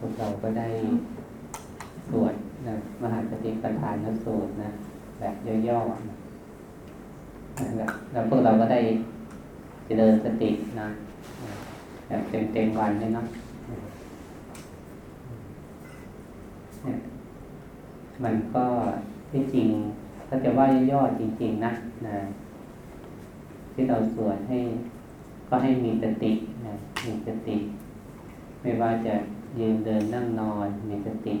พวกเราก็ได้สวดนะมหาสติปัฏฐานสูตรนะ แบบย่อๆนะแล้วแล้วพวกเราก็ได้เจริญสตินะแบบเต็มๆวันเลยเนาะเนี่ยมันก็ที่จริงถ้าจะว่าย่อๆจริง ๆ นะนะที่เราสวดให้ ก็ให้มีสตินะมีสติ ไม่ว่าจะ ยืนเดินนั่งนอนมีสติ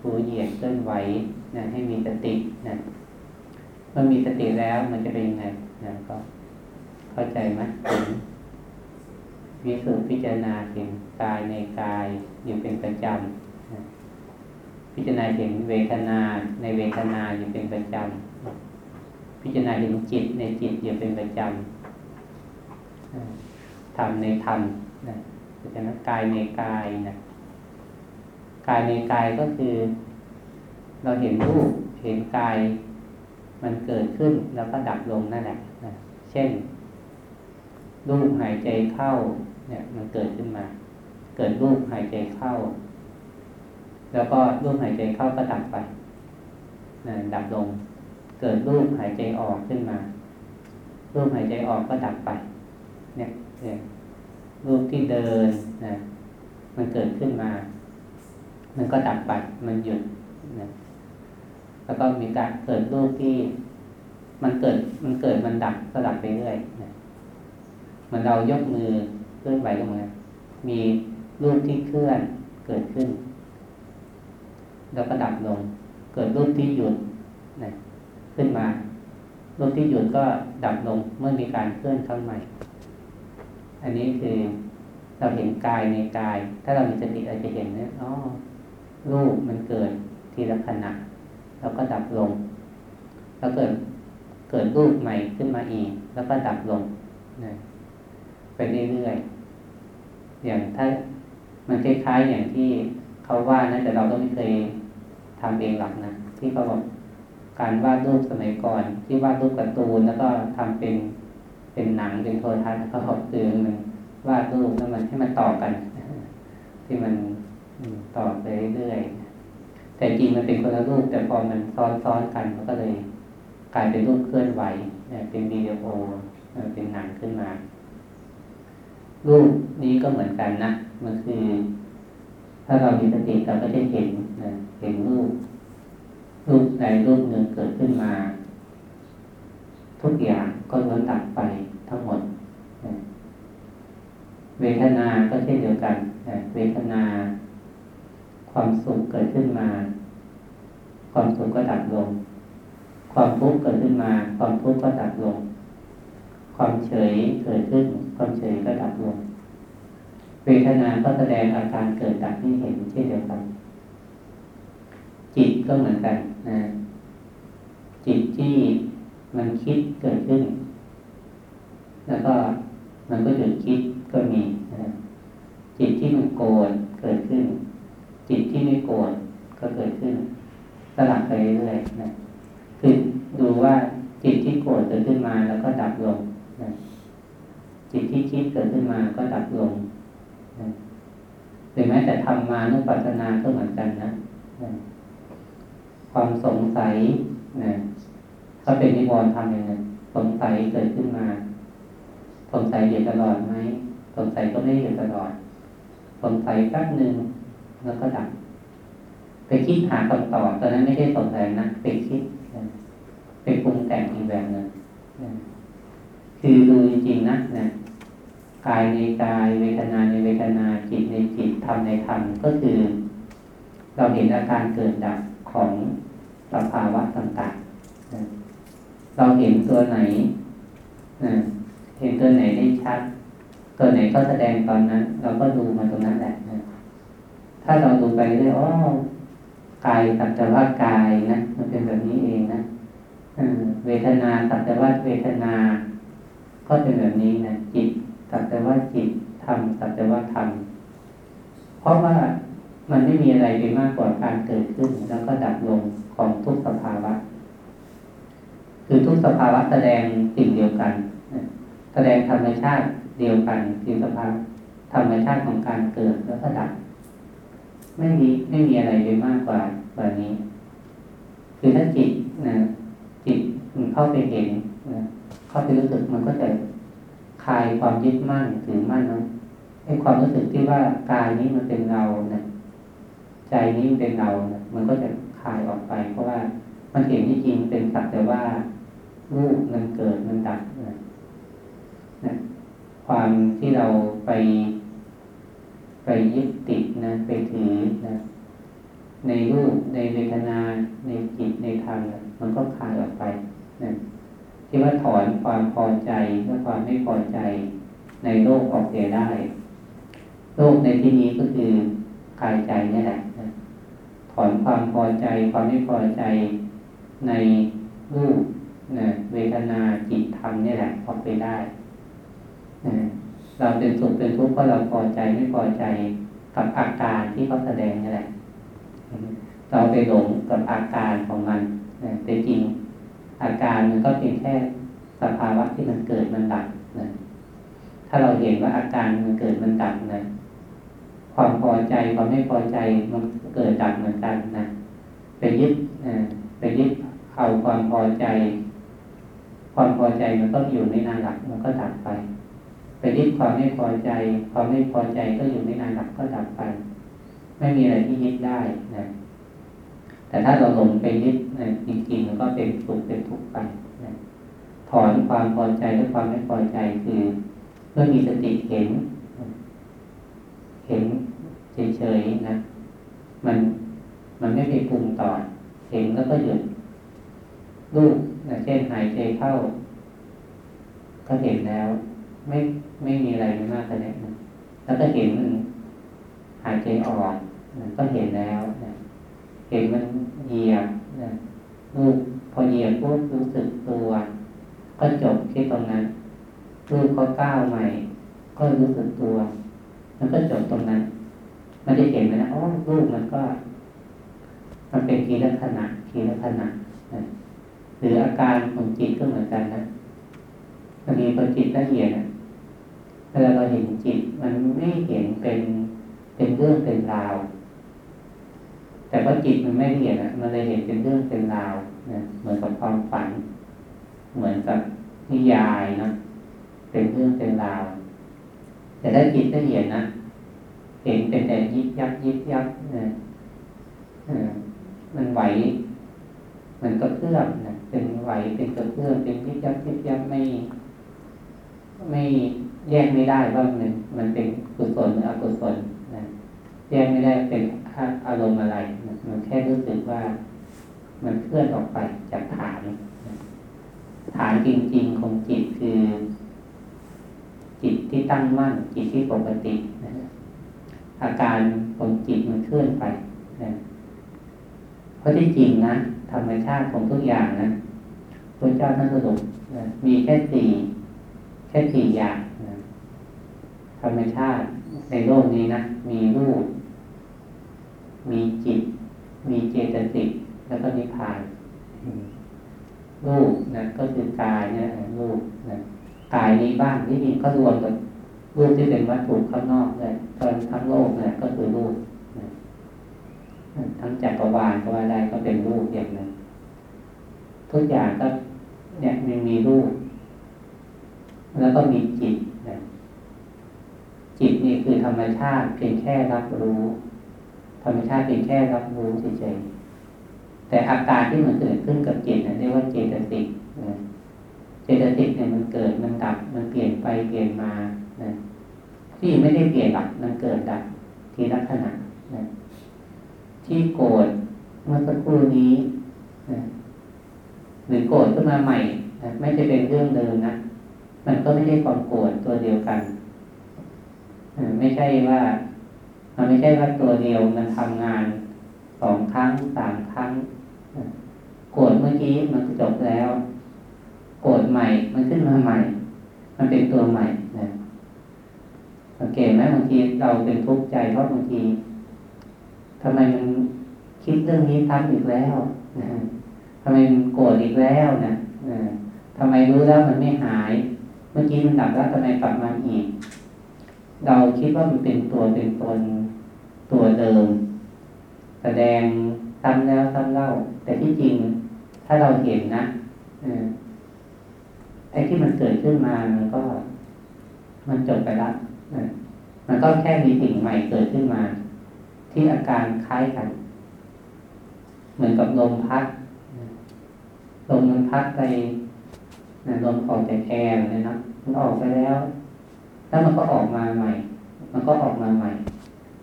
ผูเหยียดเคลื่อนไหวนะให้มีสตินะเมื่อมีสติแล้วมันจะเป็นยังไงนะก็เข้าใจไหมถึงวิสุทธิพิจารณาถึงกายในกายอยู่เป็นประจำนะพิจารณาถึงเวทนาในเวทนาอยู่เป็นประจำพิจารณาถึงจิตในจิตอยู่เป็นประจำธรรมในธรรมนะ เพราะนั้นกายในกายนะกายในกายก็คือ เราเห็นรูปเห็นกายมันเกิดขึ้นแล้วก็ดับลงนั่นแหละนะเช่น รูปหายใจเข้า เนี่ย มันเกิดขึ้นมา เกิดรูปหายใจเข้า แล้วก็รูปหายใจเข้าก็ดับไปนะดับลง เกิดรูปหายใจออกขึ้นมา รูปหายใจออกก็ดับไป เนี่ยเนี่ย รูปที่เดินนะมันเกิดขึ้นมา มันก็ดับไปมันหยุดนะแล้วก็มีการเกิดรูปที่ มันเกิดมันเกิดมันดับก็ดับไปเรื่อยนะมันเรายกมือเคลื่อนไหวลงมามีรูปที่เคลื่อนเกิดขึ้น แล้วก็ดับลง เกิดรูปที่หยุดนะขึ้นมารูปที่หยุดก็ดับลงเมื่อมีการเคลื่อนข้งใหม่ อันนี้คือเราเห็นกายในกาย ถ้าเรามีสติเราจะเห็นเนี่ยอ๋อรูปมันเกิดทีละขณะแล้วก็ดับลง แล้วเกิดเกิดรูปใหม่ขึ้นมาอีก แล้วก็ดับลงนะไปเรื่อยๆอย่างถ้ามันคล้ายๆอย่างที่เขาว่านะแต่เราก็ไม่เคยทำเองหรอกนะที่เขาบอกการวาดรูปสมัยก่อน ที่วาดรูปการ์ตูนแล้วก็ทำเป็น เป็นหนังเป็นโทรทัศน์เขาบอกคือมันวาดรูปแล้วมันให้มันต่อกัน ที่มันต่อไปเรื่อยๆแต่จริงมันเป็นคนละรูป แต่พอมันซ้อนๆกันมันก็เลยกลายเป็นรูปเคลื่อนไหวเป็นวิดีโอเป็นหนังขึ้นมา รูปนี้ก็เหมือนกันนะมันคือ ถ้าเรามีสติเราก็จะเห็นนะเห็นรูป รูปใดรูปหนึ่งเกิดขึ้นมา ทุกอย่าง ก็ล้วนดับไปทั้งหมดนะเวทนาก็เช่นเดียวกันนะเวทนา ความสุขเกิดขึ้นมา ความสุขก็ดับลง ความทุกข์เกิดขึ้นมา ความทุกข์ก็ดับลง ความเฉยเกิดขึ้น ความเฉยก็ดับลง เวทนาก็แสดงอาการเกิดดับให้เห็นเช่นเดียวกัน จิตก็เหมือนกันนะจิตที่มันคิดเกิดขึ้น แล้วก็มันก็หยุดคิดก็มีนะจิตที่มันโกรธเกิดขึ้น จิตที่ไม่โกรธก็เกิดขึ้นสลับไปเรื่อยๆนะคือดูว่าจิตที่โกรธเกิดขึ้นมาแล้วก็ดับลงนะจิตที่คิดเกิดขึ้นมาก็ดับลงนะหรือแม้แต่ทำมานุปัสสนาก็เหมือนกันนะนะความสงสัยนะถ้าเป็นนิวรณ์ทำยังไงสงสัยเกิดขึ้นมา สงสัยอยู่ตลอดไหมสงสัยก็ไม่อยู่ตลอดสงสัยแป๊บหนึ่งแล้วก็ดับไปคิดหาคำตอบตอนนั้นไม่ได้สงสัยนะไปคิดไปปรุงแต่งอีกแบบหนึ่งคือดูจริงๆนะนะกายในกายเวทนาในเวทนาจิตในจิตธรรมในธรรมก็คือ เราเห็นอาการเกิดดับของสภาวะต่างๆ เราเห็นตัวไหน เห็นตัวไหนได้ชัด ตัวไหนก็แสดงตอนนั้น เราก็ดูมาตรงนั้นแหละถ้าเราดูไปเรื่อยอ๋อกายสัจจว่ากายนะมันเป็นแบบนี้เองนะเวทนาสัจจว่าเวทนา ก็เป็นแบบนี้นะจิตสัจจว่าจิตธรรมสัจจว่าธรรมเพราะว่ามันไม่มีอะไรไปมากกว่าการเกิดขึ้น แล้วก็ดับลงของทุกสภาวะ คือทุกสภาวะแสดงสิ่งเดียวกัน แสดงธรรมชาติเดียวกันคือสภาวะธรรมชาติของการเกิดแล้วก็ดับ ไม่มีไม่มีอะไรไปมากกว่าตอนนี้ คือถ้าจิตนะจิตมันเข้าไปเห็นนะเข้าไปรู้สึกมันก็จะคลายความยึดมั่นถือมั่นนะไอ้ความรู้สึกที่ว่ากายนี้มันเป็นเรานะใจนี้มันเป็นเรานะมันก็จะคลายออกไป เพราะว่ามันเห็นที่จริงเป็นสักแต่ว่ารูปมันเกิดมันดับนะ นะความที่เราไป ไปยึดติดนะไปถือนะในรูปในเวทนา ในจิตในธรรมมันก็คลายออกไปนะที่ว่าถอนความพอใจและความไม่พอใจในโลกออกเสียได้ โลกในที่นี้ก็คือกายใจนี่แหละนะถอนความพอใจความไม่พอใจในรูปนะเวทนาจิตธรรมนี่แหละออกไปได้ เราเป็นสุขเป็นทุกข์เพราะเราพอใจไม่พอใจกับอาการที่เขาแสดงนี่แหละเราไปหลงกับอาการของมันนะแต่จริง อาการมันก็เป็นแค่สภาวะที่มันเกิดมันดับนะถ้าเราเห็นว่าอาการมันเกิดมันดับนะ ความพอใจความไม่พอใจมันเกิดดับเหมือนกันนะไปยึดนะไปยึดเอาความพอใจ ความพอใจมันก็อยู่ในนานหลักมันก็ดับไป ไปยึดความไม่พอใจ ความไม่พอใจก็อยู่ในนานหลักก็ดับไป ไม่มีอะไรที่ยึดได้นะแต่ถ้าเราหลงไปยึดนะจริงๆมันก็เป็นสุขเป็นทุกข์ไปนะถอนความพอใจและความไม่พอใจคือเมื่อมีสติเห็น เห็นเฉยๆนะมันมันไม่ไปปรุงต่อ เห็นแล้วก็หยุดรูปนะเช่นหายใจเข้า ก็เห็นแล้ว ไม่ ไม่มีอะไรมากขนาดนั้นแล้วก็เห็นมันหายใจอ่อนก็เห็นแล้วนะเห็นมันเหยียบนะรูปพอเหยียบปุ๊บรู้สึกตัว ก็จบที่ตรงนั้นรูปเขาก้าวใหม่ ก็รู้สึกตัวมันก็จบตรงนั้น มันจะเห็นไหมนะอ๋อรูปมันก็ มันเป็นทีละขณะทีละขณะนะหรืออาการของจิตก็เหมือนกันนะบางทีพอจิตละเอียดนะ เวลาเราเห็นจิต มันไม่เห็นเป็นเป็นเรื่องเป็นราว แต่ว่าจิตมันไม่ละเอียดนะมันเลยเห็นเป็นเรื่องเป็นราวนะเหมือนกับความฝัน เหมือนกับนิยายนะเป็นเรื่องเป็นราว แต่ถ้าจิตละเอียดนะเห็นเป็นแต่ยิบยับยิบยับนะมันไหว มันก็เพื่อมนะเป็นไหวเป็นกระเพื่อมเป็นยิบยับยิบยับไม่ ไม่ แยกไม่ได้ว่ามันมันเป็นกุศลหรืออกุศลนะแยกไม่ได้เป็นอารมณ์อะไรนะมันแค่รู้สึกว่ามันเคลื่อนออกไปจากฐานนะฐานจริง ๆ ของจิตคือ จิตที่ตั้งมั่น จิตที่ปกตินะอาการของจิตมันเคลื่อนไปนะเพราะที่จริงนะธรรมชาติของทุกอย่างนะพระเจ้าท่านสรุปนะมีแค่สี่แค่สี่อย่าง ธรรมชาติในโลกนี้นะ มีรูป มีจิต มีเจตสิกแล้วก็นิพพานรูปนะก็คือกายเนี่ยรูปนะกายนี้บ้างที่จริงก็รวมกับรูปที่เป็นวัตถุข้างนอกเลยทั้งทั้งโลกเนี่ยก็คือรูปนะทั้งจักรวาลก็ว่าได้ก็เป็นรูปอย่างนึงทุกอย่างก็เนี่ยมันมีรูป แล้วก็มีจิตนะจิต นี่คือธรรมชาติเพียงแค่รับรู้ ธรรมชาติเพียงแค่รับรู้เฉยๆแต่อาการที่มันเกิดขึ้นกับจิตนะเรียกว่าเจตสิกนะเจตสิกเนี่ยมันเกิดมันดับ มันเปลี่ยนไปเปลี่ยนมานะที่ไม่ได้เปลี่ยนหลักมันเกิดดับทีละขณะนะที่โกรธเมื่อสักครู่นี้นะหรือโกรธขึ้นมาใหม่นะไม่ใช่เป็นเรื่องเดิมนะมันก็ไม่ใช่ความโกรธตัวเดียวกัน ไม่ใช่ว่า มันไม่ใช่ว่าตัวเดียวมันทำงานสองครั้งสามครั้งโกรธเมื่อกี้มันจบแล้ว โกรธใหม่ มันขึ้นมาใหม่ มันเป็นตัวใหม่นะสังเกตไหมบางทีเราเป็นทุกข์ใจเพราะบางทีทำไมมันคิดเรื่องนี้ซ้ำอีกแล้วนะทำไมมันโกรธอีกแล้วนะทำไมรู้แล้วมันไม่หาย เมื่อกี้มันดับแล้วทำไมกลับมาอีก เราคิดว่ามันเป็นตัวเป็นตนตัวเดิม แสดงซ้ำแล้วซ้ำเล่า แต่ที่จริงถ้าเราเห็นนะไอ้ที่มันเกิดขึ้นมามันก็ มันจบไปแล้วมันก็แค่มีสิ่งใหม่เกิดขึ้นมา ที่อาการคล้ายกัน เหมือนกับลมพัดลมมันพัดไปนลมออกจากแอร์เลยนะมันออกไปแล้ว แล้วมันก็ออกมาใหม่ มันก็ออกมาใหม่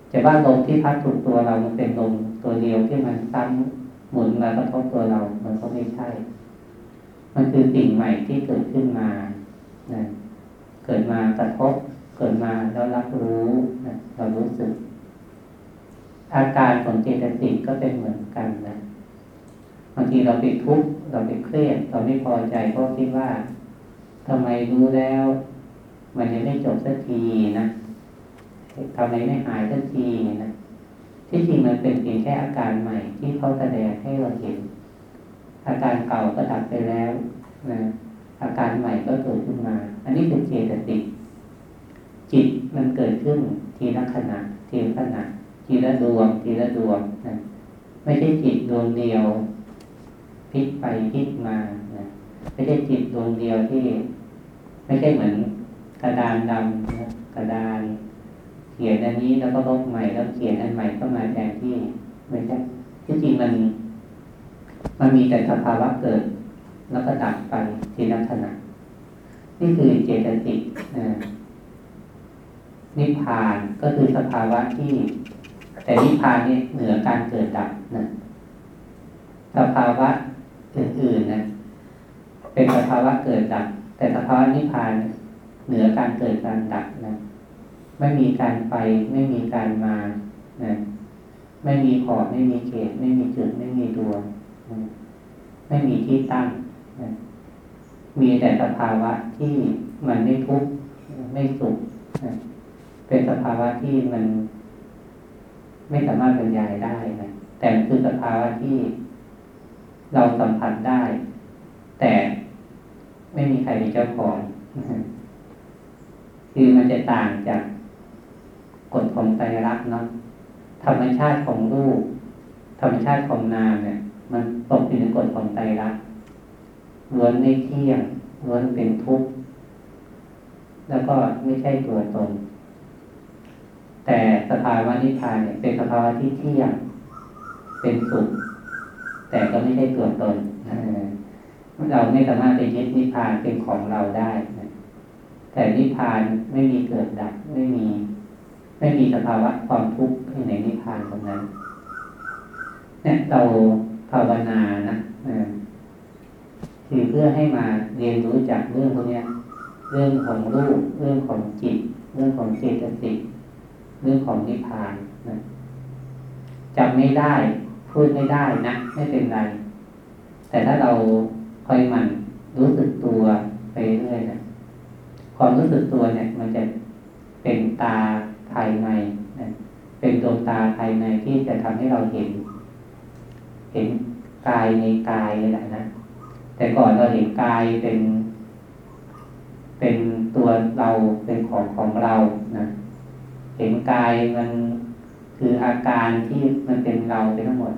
แต่ว่าลมที่พัดถูกตัวเรา มันเป็นลมตัวเดียวที่มันซ้ำหมุนมากระทบตัวเรา มันก็ไม่ใช่ มันคือสิ่งใหม่ที่เกิดขึ้นมานะเกิดมากระทบ เกิดมาแล้วรับรู้นะเรารู้สึก อาการของเจตสิกก็เป็นเหมือนกันนะบางทีเราไปทุกข์เราไปเครียด เราไม่พอใจเพราะคิดว่าทำไมรู้แล้ว มันยังไม่จบสักทีนะทำไมไม่หายสักทีนะที่จริงมันเป็นเพียงแค่อาการใหม่ ที่เขาแสดงให้เราเห็น อาการเก่าก็ดับไปแล้วนะอาการใหม่ก็เกิดขึ้นมา อันนี้เป็นเจตสิกจิตมันเกิดขึ้นทีละขณะทีละขณะทีละดวง ทีละดวงนะไม่ใช่จิตดวงเดียวพลิกไปพลิกมานะไม่ใช่จิตดวงเดียวที่ ไม่ใช่เหมือน กระดานดำนะกระดาน เขียนอันนี้แล้วก็ลบใหม่แล้วเขียนอันใหม่เข้ามาแทนที่ไม่ใช่ที่จริงมัน มันมีแต่สภาวะเกิด แล้วก็ดับไปทีละขณะนี่คือเจตสิกนะนิพพานก็คือสภาวะที่ แต่นิพพานเนี่ยเหนือการเกิดดับนะสภาวะอื่นๆนะเป็นสภาวะเกิดดับ แต่สภาวะนิพพาน เหนือการเกิดการดับนะไม่มีการไปไม่มีการมานะไม่มีขอบไม่มีเขต ไม่มีจุดไม่มีดวนะไม่มีที่ตั้งนะมีแต่สภาวะที่มันไม่ทุกข์ไม่สุขนะเป็นสภาวะที่มัน ไม่สามารถบรรยายได้นะแต่คือสภาวะที่เราสัมผัสได้ แต่ไม่มีใครเป็นเจ้าของ คือมันจะต่างจากกฎของไตรลักษณ์เนาะธรรมชาติของรูป ธรรมชาติของนามเนี่ย มันตกอยู่ในกฎของไตรลักษณ์ล้วนไม่เที่ยงล้วนเป็นทุกข์แล้วก็ไม่ใช่ตัวตน แต่สภาวะนิพพานเนี่ย เป็นสภาวะที่เที่ยงเป็นสุข แต่ก็ไม่ใช่ตัวตนเราไม่สามารถไปยึดนิพพานเป็นของเราได้ แต่นิพพานไม่มีเกิดดับไม่มี ไม่มีสภาวะความทุกข์ในนิพพานตรงนั้นเนี่ยเราภาวนานะคือเพื่อให้มาเรียนรู้จากเรื่องพวกนี้เรื่องของรูป เรื่องของจิต เรื่องของเจตสิกเรื่องของนิพพานนะจำไม่ได้พูดไม่ได้นะ ไม่เป็นไร แต่ถ้าเราคอยมันรู้สึกตัว ความรู้สึกตัวเนี่ย มันจะเป็นตาภายในนะเป็นดวงตาภายในที่จะทำให้เราเห็น เห็นกายในกายเลยแหละนะแต่ก่อนเราเห็นกายเป็น เป็นตัวเราเป็นของของเรานะเห็นกายมันคืออาการที่มันเป็นเราไปทั้งหมด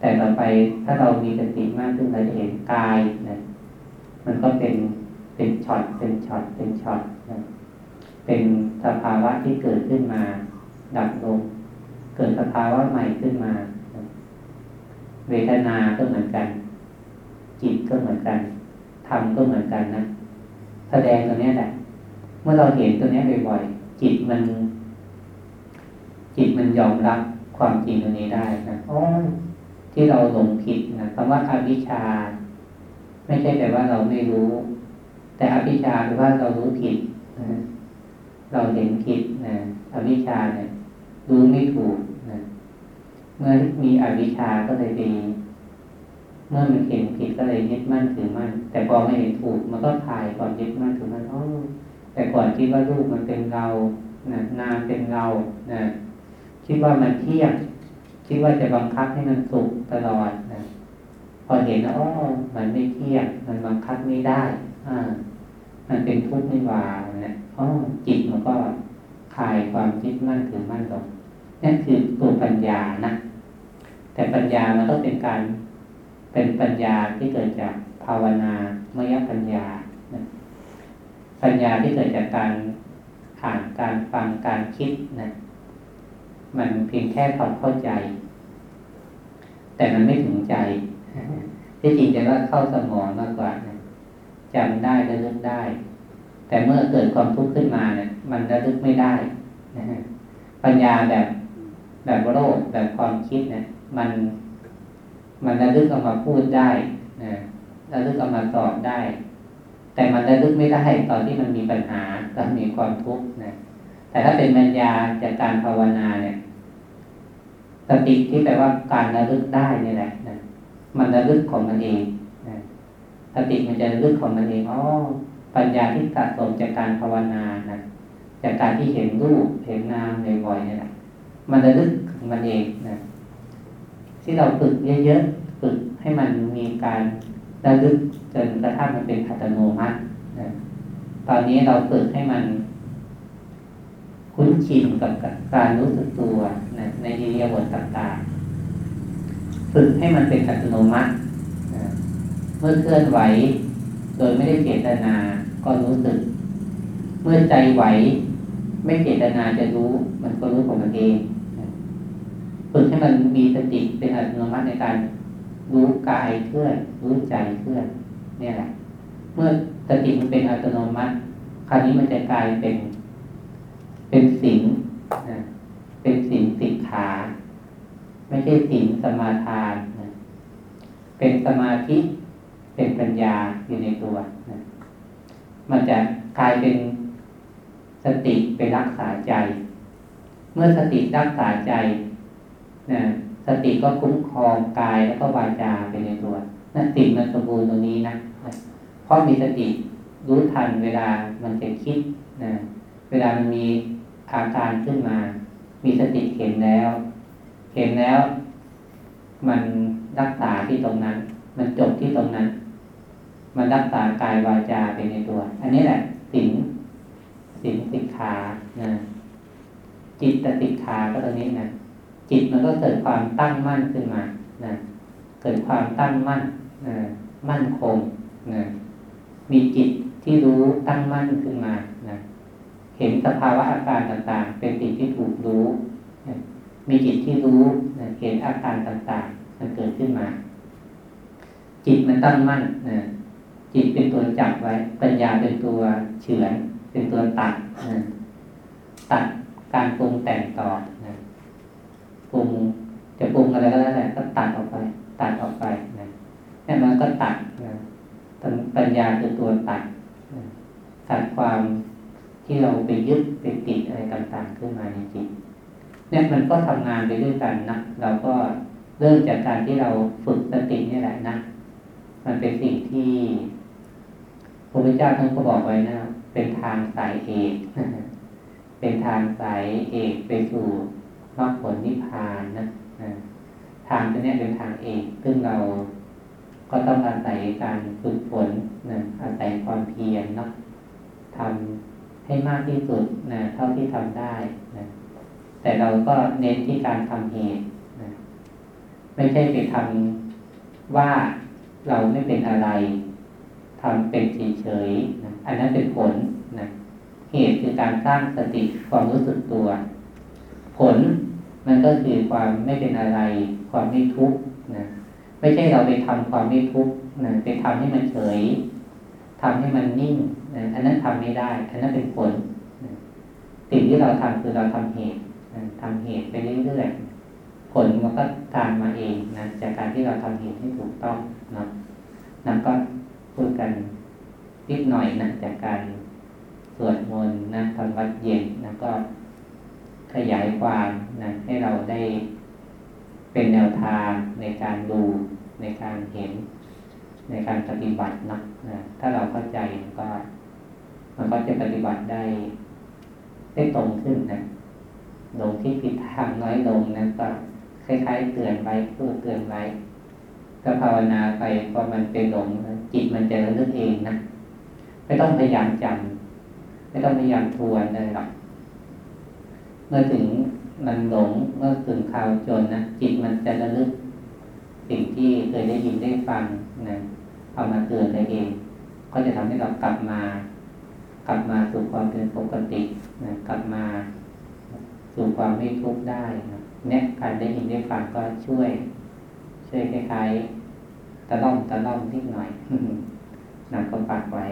แต่ต่อไปถ้าเรามีสติมากขึ้นเราจะเห็นกายนะมันก็เป็น เป็นช็อตเป็นช็อตเป็นช็อตนะเป็นสภาวะที่เกิดขึ้นมา ดับลง เกิดสภาวะใหม่ขึ้นมา เวทนาก็เหมือนกัน จิตก็เหมือนกันธรรมก็เหมือนกันนะแสดงตัวนี้แหละเมื่อเราเห็นตัวนี้บ่อยๆจิตมัน จิตมันยอมรับความจริงตรงนี้ได้นะอ๋อที่เราหลงผิดนะคำว่าอวิชชา ไม่ใช่แปลว่าเราไม่รู้ แต่อวิชาแปลว่าเรารู้ผิดนะเราเห็นผิดนะอวิชาเนี่ยรู้ไม่ถูกนะเมื่อมีอวิชาก็เลยดีเมื่อมันเห็นผิดก็เลยยึดมั่นถือมั่นแต่พอไม่เห็นถูก มันก็ถ่ายความยึดมั่นถือมั่นอ๋อแต่ก่อนคิดว่ารูปมันเป็นเรานะนามเป็นเรานะคิดว่ามันเที่ยงคิดว่าจะบังคับให้มันสุขตลอดนะพอเห็นอ๋อมันไม่เที่ยงมันบังคับไม่ได้ มันเป็นทุกข์ไม่วาเนี่ยอ๋อจิตมันก็คลายความคิดมั่นถือมั่นลงนี่นคือตัวปัญญานะ แต่ปัญญามันต้องเป็นการเป็นปัญญาที่เกิดจากภาวนามยปัญญาปัญญาที่เกิดจากการอ่านการฟังการคิดนะมันเพียงแค่ความเข้าใจ แต่มันไม่ถึงใจ ที่จริงจะว่าเข้าสมองมากกว่านะ จำได้ระลึกได้ แต่เมื่อเกิดความทุกข์ขึ้นมาเนี่ย มันระลึกไม่ได้นะปัญญาแบบแบบโลกแบบความคิดเนี่ยมัน มันระลึกออกมาพูดได้นะระลึกออกมาตอบได้ แต่มันระลึกไม่ได้ตอนที่มันมีปัญหาตอนมีความทุกข์นะแต่ถ้าเป็นปัญญาจากการภาวนาเนี่ยสติที่แปลว่าการระลึกได้นี่แหละนะมันระลึกของมันเอง สติมันจะระลึกของมันเองอ๋อปัญญาที่สะสมจากการภาวนานะจากการที่เห็นรูปเห็นนามบ่อยๆนี่แหละมันระลึกของมันเองนะที่เราฝึกเยอะๆฝึกให้มันมีการระลึกจนกระทั่งมันเป็นอัตโนมัตินะตอนนี้เราฝึกให้มัน คุ้นชินกับการรู้สึกตัวนะในอิริยาบถต่างๆ ฝึกให้มันเป็นอัตโนมัติ มื่อเคลื่อนไหว โดยไม่ได้เจตนาก็รู้สึก เมื่อใจไหว ไม่เจตนาจะรู้ มันก็รู้ของมันเองฝึกให้มันมีสติเป็นอัตโนมัติในการรู้กายเคลื่อนรู้ใจเคลื่อนนี่แหละ เมื่อสติมันเป็นอัตโนมัติ คราวนี้มันจะกลายเป็น เป็นสิ่งนะเป็นสิ่งสิกขาไม่ใช่สิ่งสมาทานนะเป็นสมาธิ เป็นปัญญาอยู่ในตัวนะมันจะกลายเป็นสติเป็นรักษาใจ เมื่อสติรักษาใจนะสติก็คุ้มครองกายแล้วก็วาจาไปในตัวนั่นสิ่งมันสมบูรณ์ตรงนี้นะเพราะมีสติรู้ทันเวลามันจะคิดนะเวลามันมีอาการขึ้นมา มีสติเห็นแล้ว เห็นแล้ว มันรักษาที่ตรงนั้น มันจบที่ตรงนั้น มันรักษากายวาจาไปในตัว อันนี้แหละสิงสิงสิกขานะจิตติขาก็ตรงนี้นะจิตมันก็เกิดความตั้งมั่นขึ้นมานะเกิดความตั้งมั่นนะมั่นคงนะมีจิตที่รู้ตั้งมั่นขึ้นมานะเห็นสภาวะอาการต่างๆ เป็นสิ่งที่ถูกรู้มีจิตที่รู้เห็นอาการต่างๆ มันเกิดขึ้นมา จิตมันตั้งมั่นนะ จิตเป็นตัวจับไว้ ปัญญาเป็นตัวเฉือน เป็นตัวตัดนะตัดการปรุงแต่งต่อนะปรุงจะปรุงอะไรก็แล้วแต่ก็ตัดออกไป ตัดออกไปนะนี่มันก็ตัดนะปัญญาคือตัวตัดตัดความที่เราไปยึดไปติดอะไรต่างๆขึ้นมาในจิตเนี่ยมันก็ทำงานไปด้วยกันนะเราก็เริ่มจากการที่เราฝึกสตินี่แหละนะ มันเป็นสิ่งที่ พระพุทธเจ้าท่านก็บอกไว้นะ เป็นทางสายเอกเป็นทางสายเอกไปสู่มรรคผลนิพพานนะทางตัวนี้เป็นทางเอกซึ่งเราก็ต้องอาศัยการฝึกฝนนะอาศัยความเพียรเนาะทำให้มากที่สุดนะเท่าที่ทำได้นะแต่เราก็เน้นที่การทำเหตุนะไม่ใช่ไปทำว่าเราไม่เป็นอะไร ทำเป็นเฉยๆนะอันนั้นเป็นผลนะเหตุคือการสร้างสติความรู้สึกตัว ผลมันก็คือความไม่เป็นอะไร ความไม่ทุกข์นะไม่ใช่เราไปทำความไม่ทุกข์นะไปทำให้มันเฉยทำให้มันนิ่งนะอันนั้นทำไม่ได้ อันนั้นเป็นผลนะสิ่งที่เราทำคือเราทำเหตุนะทำเหตุไปเรื่อยๆผลมันก็ตามมาเองนะจากการที่เราทำเหตุให้ถูกต้องนะนั่นก็ พูดกันนิดหน่อยนะจากการสวดมนต์นะทำวัดเย็นนะก็ขยายความนะให้เราได้เป็นแนวทางในการดูในการเห็น ในการปฏิบัตินะนะถ้าเราเข้าใจก็ มันก็จะปฏิบัติได้ ได้ตรงขึ้นนะลงที่ผิดทางน้อยลงนะก็คล้ายๆเตือนไว้พูดเตือนไว้ ถ้าภาวนาไปพอมันเป็นหลงจิตมันจะระลึกเองนะไม่ต้องพยายามจำ ไม่ต้องพยายามทวนเลยหรอกเมื่อถึงมันหลงเมื่อถึงข่าวจนนะจิตมันจะระลึก สิ่งที่เคยได้ยินได้ฟังนะเอามาเตือนตัวเอง ก็จะทำให้เรากลับมา กลับมาสู่ความเป็นปกตินะกลับมาสู่ความไม่ทุกข์ได้นะเนี่ยการได้ยินได้ฟังก็ช่วย จะคล้ายๆตะล่อมตะล่อมนิดหน่อยนำก็ปากไว้